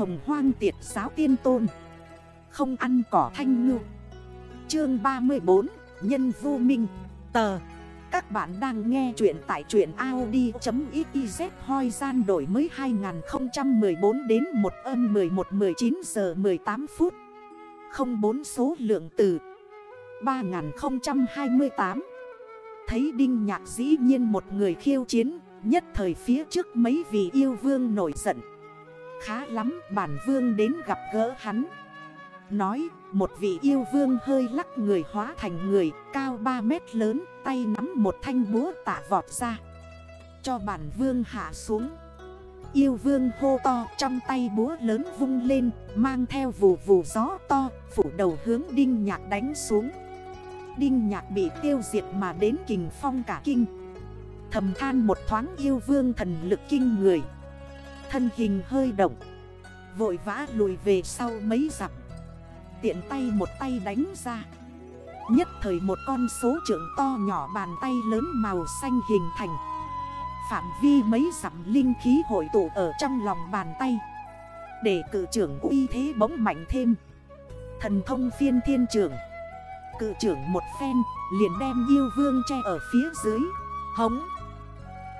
hồng hoang tiệt giáo tiên tôn. Không ăn cỏ thanh ngư. Chương 34 Nhân vô minh. Tờ. Các bạn đang nghe chuyện tại chuyện Audi.xyz hoi gian đổi mới 2014 đến 1 âm 11 19 giờ 18 phút. 04 số lượng từ 3028 Thấy Đinh Nhạc dĩ nhiên một người khiêu chiến, Nhất thời phía trước mấy vị yêu vương nổi giận. Khá lắm, bản vương đến gặp gỡ hắn. Nói, một vị yêu vương hơi lắc người hóa thành người, Cao 3 mét lớn, tay nắm một thanh búa tạ vọt ra. Cho bản vương hạ xuống. Yêu vương hô to, trong tay búa lớn vung lên, Mang theo vù vù gió to, Phủ đầu hướng đinh nhạc đánh xuống. Đinh nhạc bị tiêu diệt mà đến kình phong cả kinh. Thầm than một thoáng yêu vương thần lực kinh người. Thân hình hơi động, Vội vã lùi về sau mấy dặm, Tiện tay một tay đánh ra. Nhất thời một con số trưởng to nhỏ bàn tay lớn màu xanh hình thành, Phạm vi mấy dặm linh khí hội tụ ở trong lòng bàn tay. Để cử trưởng uy thế bỗng mạnh thêm. Thần thông phiên thiên trưởng. Cự trưởng một phen, liền đem yêu vương che ở phía dưới, Hống.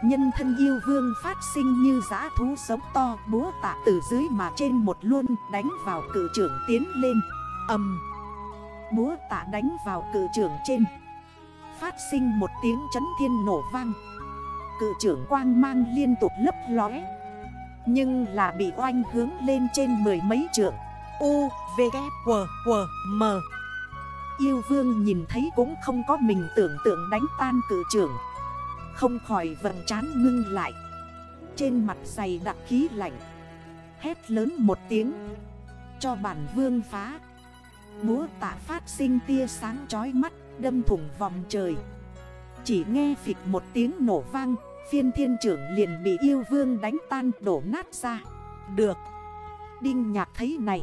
Nhân thân yêu vương phát sinh như giã thú sống to Búa tạ từ dưới mà trên một luôn đánh vào cự trưởng tiến lên. Âm Búa tạ đánh vào cự trưởng trên. Phát sinh một tiếng chấn thiên nổ vang. Cự trưởng quang mang liên tục lấp lóe. Nhưng là bị oanh hướng lên trên mười mấy trưởng. U, V, K, W, W, M. Yêu vương nhìn thấy cũng không có mình tưởng tượng đánh tan cự trưởng. Không khỏi vần chán ngưng lại. Trên mặt dày đặc khí lạnh, Hét lớn một tiếng, Cho bản vương phá. Búa tạ phát sinh tia sáng chói mắt, Đâm thủng vòng trời. Chỉ nghe phịch một tiếng nổ vang, Phiên thiên trưởng liền bị yêu vương đánh tan, đổ nát ra. Được. Đinh nhạc thấy này,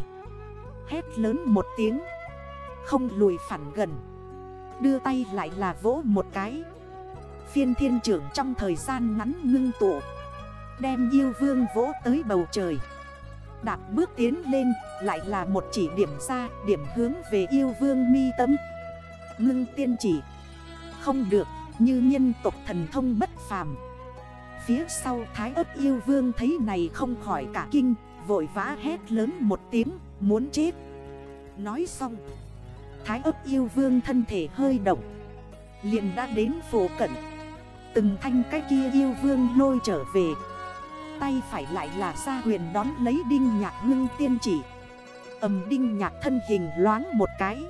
Hét lớn một tiếng, Không lùi phản gần. Đưa tay lại là vỗ một cái. Phiên thiên trưởng trong thời gian ngắn ngưng tụ, Đem yêu vương vỗ tới bầu trời. Đạp bước tiến lên, Lại là một chỉ điểm ra, Điểm hướng về yêu vương mi tâm. Ngưng tiên chỉ. Không được, như nhân tộc thần thông bất phàm. Phía sau thái ấp yêu vương thấy này không khỏi cả kinh, Vội vã hét lớn một tiếng, Muốn chết. Nói xong, Thái ấp yêu vương thân thể hơi động. Liền đã đến phố cận. Từng thanh cái kia yêu vương lôi trở về. Tay phải lại là ra huyền đón lấy đinh nhạc ngưng tiên chỉ. Ẩm đinh nhạc thân hình loáng một cái.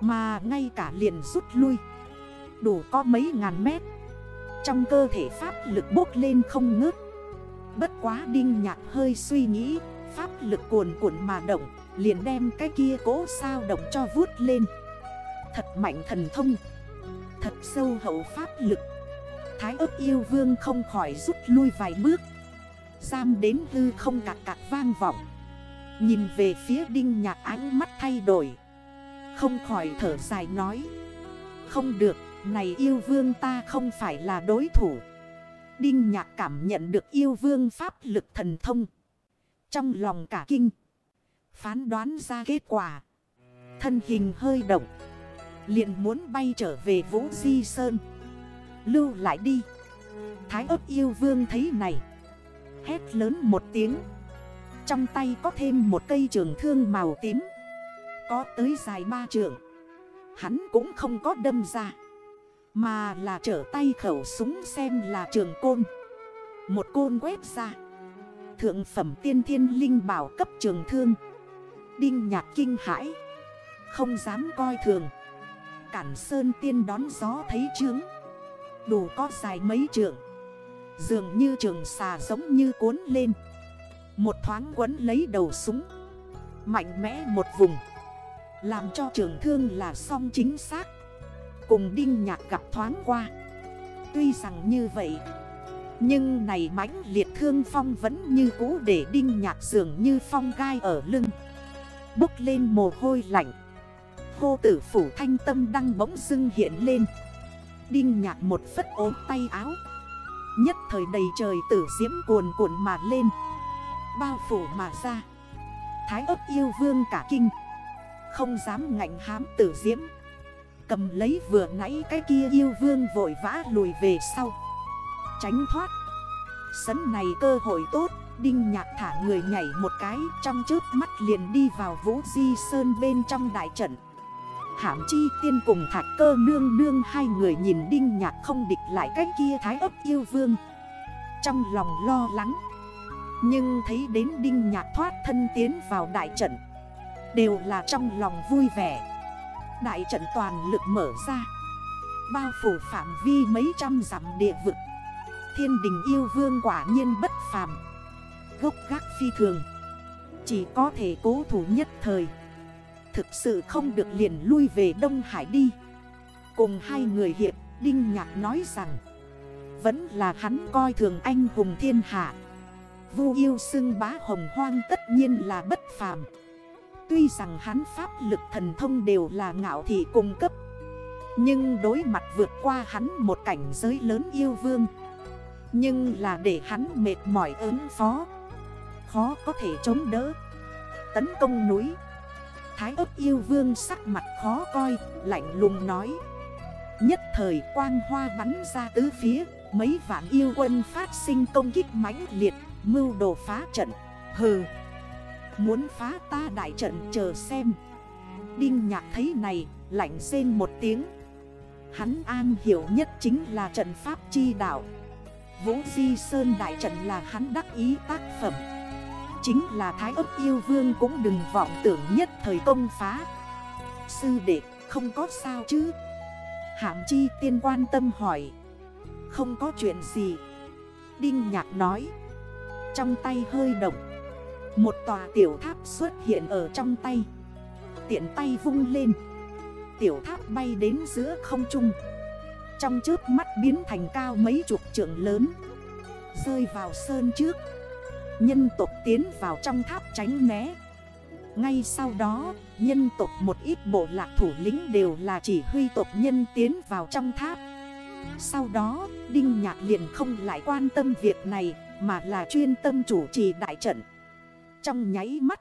Mà ngay cả liền rút lui. Đủ có mấy ngàn mét. Trong cơ thể pháp lực bốc lên không ngớt. Bất quá đinh nhạc hơi suy nghĩ, Pháp lực cuồn cuộn mà động, Liền đem cái kia cố sao động cho vút lên. Thật mạnh thần thông. Thật sâu hậu pháp lực. Thái ấp yêu vương không khỏi rút lui vài bước. Giam đến hư không cạc cạc vang vọng. Nhìn về phía đinh nhạc ánh mắt thay đổi. Không khỏi thở dài nói. Không được, này yêu vương ta không phải là đối thủ. Đinh nhạc cảm nhận được yêu vương pháp lực thần thông. Trong lòng cả kinh. Phán đoán ra kết quả. Thân hình hơi động. Liền muốn bay trở về Vũ Di Sơn. Lưu lại đi. Thái ớt yêu vương thấy này. Hét lớn một tiếng. Trong tay có thêm một cây trường thương màu tím. Có tới dài ba trường Hắn cũng không có đâm ra. Mà là trở tay khẩu súng xem là trường côn. Một côn quét ra. Thượng phẩm tiên thiên linh bảo cấp trường thương. Đinh nhạc kinh hãi. Không dám coi thường. Cản sơn tiên đón gió thấy trướng. Đủ có dài mấy trường Dường như trường xà giống như cuốn lên. Một thoáng quấn lấy đầu súng. Mạnh mẽ một vùng. Làm cho trường thương là song chính xác. Cùng đinh nhạc gặp thoáng qua. Tuy rằng như vậy, Nhưng này mãnh liệt thương phong vẫn như cũ để đinh nhạc dường như phong gai ở lưng. Bốc lên mồ hôi lạnh. Hô tử phủ thanh tâm đang bỗng dưng hiện lên. Đinh nhạc một phất ốm tay áo. Nhất thời đầy trời tử diễm cuồn cuộn mà lên. Bao phủ mà ra. Thái ấp yêu vương cả kinh. Không dám ngạnh hám tử diễm. Cầm lấy vừa nãy cái kia yêu vương vội vã lùi về sau. Tránh thoát. Sấn này cơ hội tốt. Đinh nhạc thả người nhảy một cái. Trong trước mắt liền đi vào vũ di sơn bên trong đại trận. Hảm chi tiên cùng thạch cơ nương nương, Hai người nhìn đinh nhạc không địch lại cái kia thái ấp yêu vương. Trong lòng lo lắng, Nhưng thấy đến đinh nhạc thoát thân tiến vào đại trận, Đều là trong lòng vui vẻ. Đại trận toàn lực mở ra, Bao phủ phạm vi mấy trăm dặm địa vực. Thiên đình yêu vương quả nhiên bất phàm, Gốc gác phi thường, Chỉ có thể cố thủ nhất thời. Thực sự không được liền lui về Đông Hải đi. Cùng hai người hiệp, Đinh Nhạc nói rằng, Vẫn là hắn coi thường anh hùng thiên hạ. Vu yêu xưng bá hồng hoang tất nhiên là bất phàm. Tuy rằng hắn pháp lực thần thông đều là ngạo thị cung cấp, Nhưng đối mặt vượt qua hắn một cảnh giới lớn yêu vương, Nhưng là để hắn mệt mỏi ứng phó, Khó có thể chống đỡ. Tấn công núi Thái ớt yêu vương sắc mặt khó coi, Lạnh lùng nói. Nhất thời quang hoa bắn ra tứ phía, Mấy vạn yêu quân phát sinh công kích mãnh liệt, Mưu đồ phá trận. Hừ, Muốn phá ta đại trận chờ xem. Đinh nhạc thấy này, Lạnh rên một tiếng. Hắn an hiểu nhất chính là trận pháp chi đạo. Vũ Di Sơn đại trận là hắn đắc ý tác phẩm. Chính là Thái ấp yêu vương cũng đừng vọng tưởng nhất thời công phá. Sư đệ, không có sao chứ? Hạm chi tiên quan tâm hỏi. Không có chuyện gì. Đinh nhạc nói. Trong tay hơi động. Một tòa tiểu tháp xuất hiện ở trong tay. Tiện tay vung lên. Tiểu tháp bay đến giữa không trung. Trong trước mắt biến thành cao mấy chục trượng lớn. Rơi vào sơn trước. Nhân tộc tiến vào trong tháp tránh né Ngay sau đó, Nhân tộc một ít bộ lạc thủ lĩnh đều là chỉ huy tộc nhân tiến vào trong tháp Sau đó, Đinh Nhạc liền không lại quan tâm việc này, Mà là chuyên tâm chủ trì đại trận trong nháy mắt.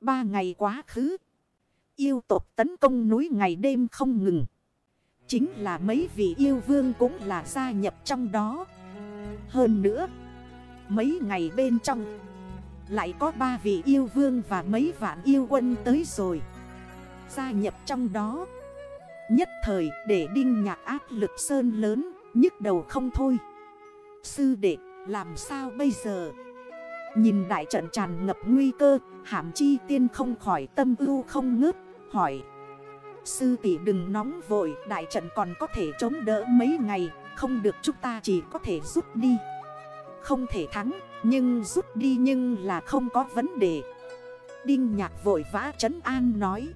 Ba ngày quá khứ. Yêu tộc tấn công núi ngày đêm không ngừng. Chính là mấy vị yêu vương cũng là gia nhập trong đó. Hơn nữa. Mấy ngày bên trong. Lại có ba vị yêu vương và mấy vạn yêu quân tới rồi. Gia nhập trong đó. Nhất thời để đinh nhạc áp lực sơn lớn. nhức đầu không thôi. Sư đệ, làm sao bây giờ? Nhìn đại trận tràn ngập nguy cơ, Hàm chi tiên không khỏi tâm ưu không ngớt, Hỏi Sư tỷ đừng nóng vội, Đại trận còn có thể chống đỡ mấy ngày, Không được chúng ta chỉ có thể rút đi không thể thắng, Nhưng rút đi nhưng là không có vấn đề. Đinh nhạc vội vã trấn an nói,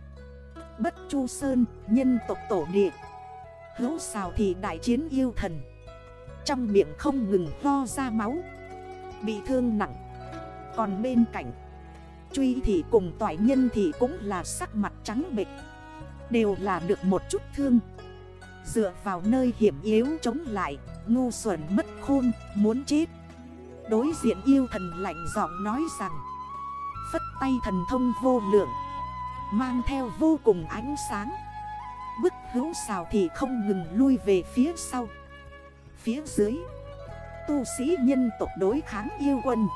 Bất chu sơn, nhân tộc tổ địa, Hữu xào thì đại chiến yêu thần, Trong miệng không ngừng lo ra máu, Bị thương nặng. Còn bên cạnh, Truy thì cùng toại nhân thì cũng là sắc mặt trắng bệch, Đều là được một chút thương. Dựa vào nơi hiểm yếu chống lại, Ngu xuẩn mất khôn, muốn chết. Đối diện yêu thần lạnh giọng nói rằng, Phất tay thần thông vô lượng, Mang theo vô cùng ánh sáng. Bức hữu xào thì không ngừng lui về phía sau. Phía dưới, Tu sĩ nhân tộc đối kháng yêu quân.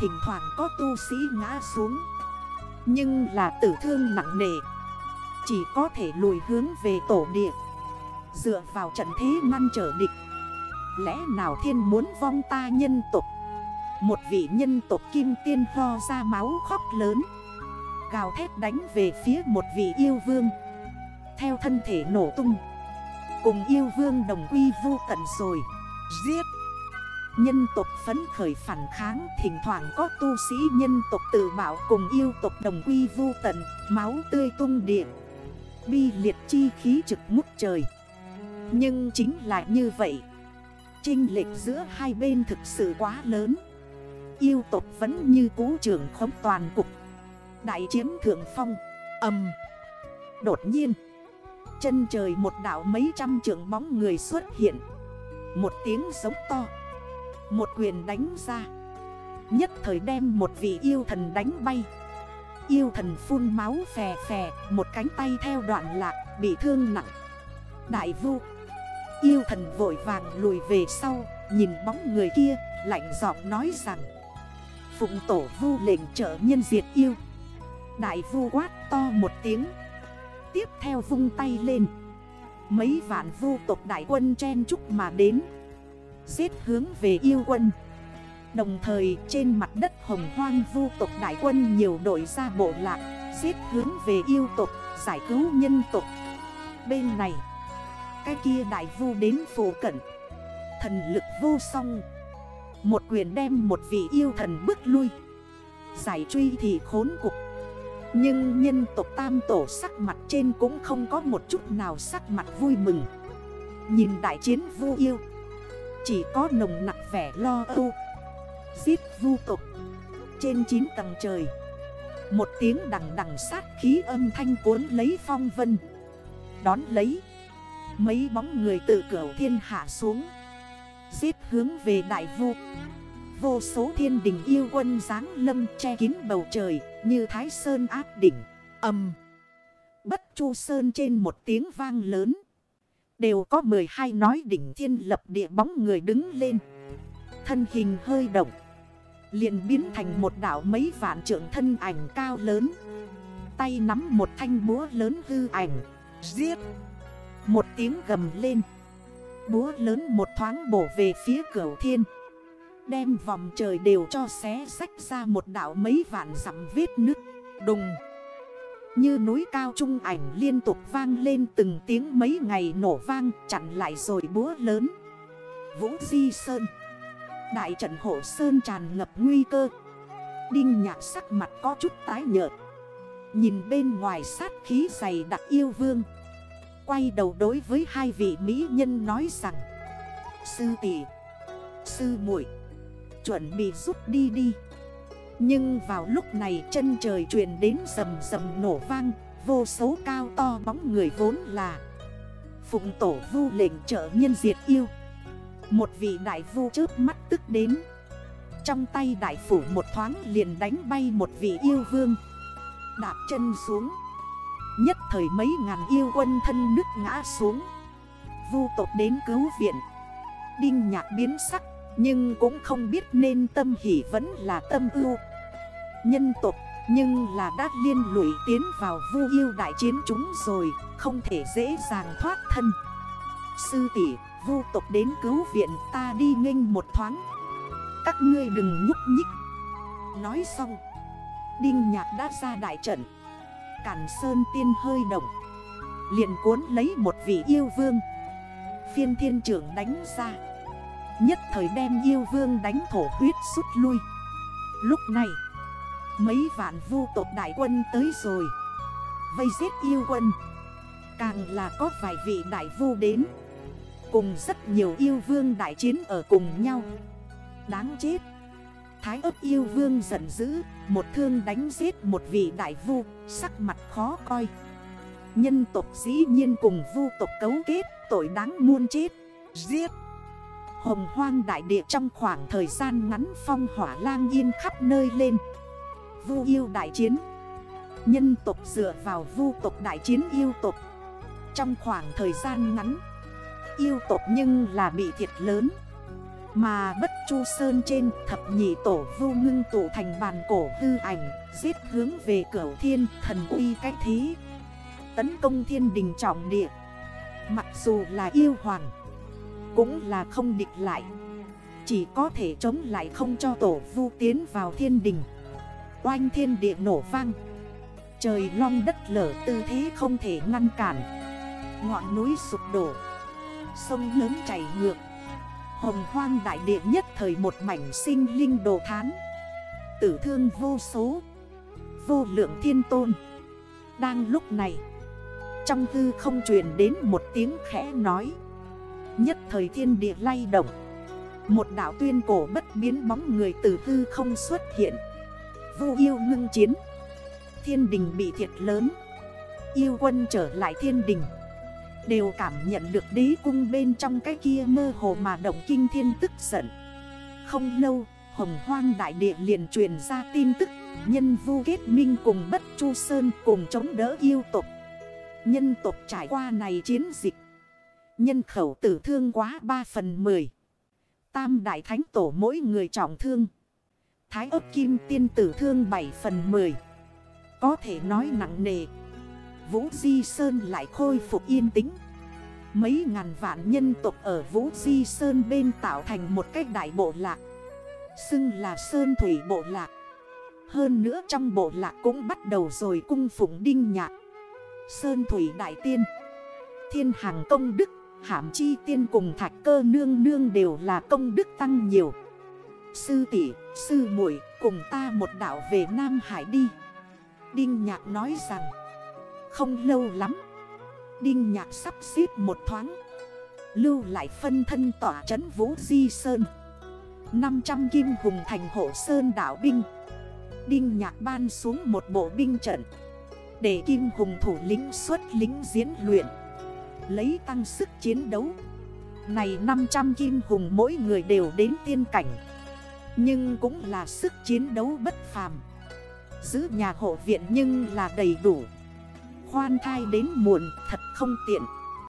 Thỉnh thoảng có tu sĩ ngã xuống. Nhưng là tử thương nặng nề. Chỉ có thể lùi hướng về tổ địa. Dựa vào trận thế ngăn trở địch. Lẽ nào thiên muốn vong ta nhân tục? Một vị nhân tục kim tiên ho ra máu khóc lớn. Gào thét đánh về phía một vị yêu vương. Theo thân thể nổ tung. Cùng yêu vương đồng quy vô tận rồi. Giết! Nhân tộc phấn khởi phản kháng, Thỉnh thoảng có tu sĩ nhân tộc tự bảo cùng yêu tộc đồng quy vu tận, Máu tươi tung địa. Bi liệt chi khí trực ngút trời. Nhưng chính là như vậy Trinh lệch giữa hai bên thực sự quá lớn. Yêu tộc vẫn như cú trưởng khống toàn cục. Đại chiếm thượng phong. Âm Đột nhiên, Chân trời một đảo mấy trăm trưởng bóng người xuất hiện. Một tiếng giống to. Một quyền đánh ra. Nhất thời đem một vị yêu thần đánh bay. Yêu thần phun máu phè phè, Một cánh tay theo đoạn lạc Bị thương nặng. Đại vu Yêu thần vội vàng lùi về sau, Nhìn bóng người kia, Lạnh giọng nói rằng, Phụng tổ vu lệnh trợ nhân diệt yêu. Đại vu quát to một tiếng, Tiếp theo vung tay lên. Mấy vạn vu tộc đại quân chen chúc mà đến, Giết hướng về yêu quân. Đồng thời, trên mặt đất hồng hoang vu tộc đại quân nhiều đội ra bộ lạc, Giết hướng về yêu tộc, giải cứu nhân tộc. Bên này cái kia đại vu đến phổ cận. Thần lực vô song. Một quyền đem một vị yêu thần bước lui. Giải truy thì khốn cục Nhưng nhân tộc tam tổ sắc mặt trên cũng không có một chút nào sắc mặt vui mừng. Nhìn đại chiến vu yêu. Chỉ có nồng nặng vẻ lo âu. Giết vu tục Trên 9 tầng trời. Một tiếng đằng đằng sát khí âm thanh cuốn lấy phong vân. Đón lấy. Mấy bóng người tự cửu thiên hạ xuống. Giết hướng về đại vu. Vô số thiên đình yêu quân dáng lâm che kín bầu trời, Như thái sơn áp đỉnh. Âm. Bất chu sơn trên một tiếng vang lớn. Đều có 12 nói đỉnh thiên lập địa bóng người đứng lên. Thân hình hơi động. Liền biến thành một đảo mấy vạn trượng thân ảnh cao lớn. Tay nắm một thanh búa lớn hư ảnh. Giết. Một tiếng gầm lên. Búa lớn một thoáng bổ về phía cửa thiên. Đem vòng trời đều cho xé sách ra một đảo mấy vạn dặm vết nứt. Đùng. Như núi cao trung ảnh liên tục vang lên từng tiếng mấy ngày nổ vang, chặn lại rồi búa lớn. Vũ Di Sơn. Đại trận hộ sơn tràn ngập nguy cơ. Đinh nhạc sắc mặt có chút tái nhợt. Nhìn bên ngoài sát khí dày đặc yêu vương. Quay đầu đối với hai vị mỹ nhân nói rằng, Sư tỷ, Sư muội, Chuẩn bị rút đi đi. Nhưng vào lúc này chân trời truyền đến rầm rầm nổ vang, Vô số cao to bóng người vốn là Phụng tổ vu lệnh trợ nhân diệt yêu. Một vị đại vu trước mắt tức đến. Trong tay đại phủ một thoáng liền đánh bay một vị yêu vương. Đạp chân xuống. Nhất thời mấy ngàn yêu quân thân nước ngã xuống. Vu tộc đến cứu viện. Đinh nhạc biến sắc, Nhưng cũng không biết nên tâm hỷ vẫn là tâm ưu. Nhân tộc, nhưng là đã liên lụy tiến vào vu yêu đại chiến chúng rồi, Không thể dễ dàng thoát thân. Sư tỷ, Vu tộc đến cứu viện ta đi nghênh một thoáng. Các ngươi đừng nhúc nhích. Nói xong, Đinh nhạc đã ra đại trận. Cản sơn tiên hơi động. Liền cuốn lấy một vị yêu vương. Phiên thiên trưởng đánh ra. Nhất thời đem yêu vương đánh thổ huyết rút lui. Lúc này, Mấy vạn vu tộc đại quân tới rồi. Vây giết yêu quân. Càng là có vài vị đại vu đến. Cùng rất nhiều yêu vương đại chiến ở cùng nhau. Đáng chết. Thái ớt yêu vương giận dữ, Một thương đánh giết một vị đại vu, Sắc mặt khó coi. Nhân tộc dĩ nhiên cùng vu tộc cấu kết, Tội đáng muôn chết. Giết! Hồng hoang đại địa trong khoảng thời gian ngắn phong hỏa lang yên khắp nơi lên. Vu yêu đại chiến. Nhân tộc dựa vào vu tộc đại chiến yêu tộc. Trong khoảng thời gian ngắn, yêu tộc nhưng là bị thiệt lớn. Mà bất chu sơn trên thập nhị tổ vô ngưng tụ thành bàn cổ hư ảnh, Giết hướng về cửa thiên thần uy cách thí. Tấn công thiên đình trọng địa. Mặc dù là yêu hoàng, Cũng là không địch lại. Chỉ có thể chống lại không cho tổ vu tiến vào thiên đình. Oanh thiên địa nổ vang. Trời long đất lở tư thế không thể ngăn cản. Ngọn núi sụp đổ. Sông lớn chảy ngược. Hồng hoang đại địa nhất thời một mảnh sinh linh đồ thán. Tử thương vô số. Vô lượng thiên tôn. Đang lúc này, Trong tư không truyền đến một tiếng khẽ nói. Nhất thời thiên địa lay động. Một đảo tuyên cổ bất biến bóng người từ tư không xuất hiện. Vô yêu ngưng chiến. Thiên đình bị thiệt lớn. Yêu quân trở lại thiên đình. Đều cảm nhận được đế cung bên trong cái kia mơ hồ mà động kinh thiên tức giận. Không lâu, hồng hoang đại địa liền truyền ra tin tức Nhân vu kết minh cùng bất chu sơn cùng chống đỡ yêu tục Nhân tục trải qua này chiến dịch Nhân khẩu tử thương quá 3 phần 10 Tam đại thánh tổ mỗi người trọng thương Thái ấp kim tiên tử thương 7 phần 10 Có thể nói nặng nề Vũ Di Sơn lại khôi phục yên tĩnh. Mấy ngàn vạn nhân tộc ở Vũ Di Sơn bên tạo thành một cách đại bộ lạc, Xưng là Sơn Thủy Bộ Lạc. Hơn nữa trong bộ lạc cũng bắt đầu rồi cung phụng đinh nhạc, Sơn Thủy Đại Tiên, Thiên Hàng Công Đức Hảm Chi Tiên cùng Thạch Cơ Nương Nương đều là công đức tăng nhiều. Sư tỷ, sư muội cùng ta một đảo về Nam Hải đi. Đinh Nhạc nói rằng không lâu lắm. Đinh Nhạc sắp xếp một thoáng. Lưu lại phân thân tỏa trấn Vũ Di Sơn. 500 kim hùng thành hộ Sơn đảo binh. Đinh Nhạc ban xuống một bộ binh trận. Để kim hùng thủ lĩnh xuất lính diễn luyện. Lấy tăng sức chiến đấu. Này 500 kim hùng mỗi người đều đến tiên cảnh. Nhưng cũng là sức chiến đấu bất phàm. Giữ nhà hộ viện nhưng là đầy đủ. Khoan thai đến muộn thật không tiện.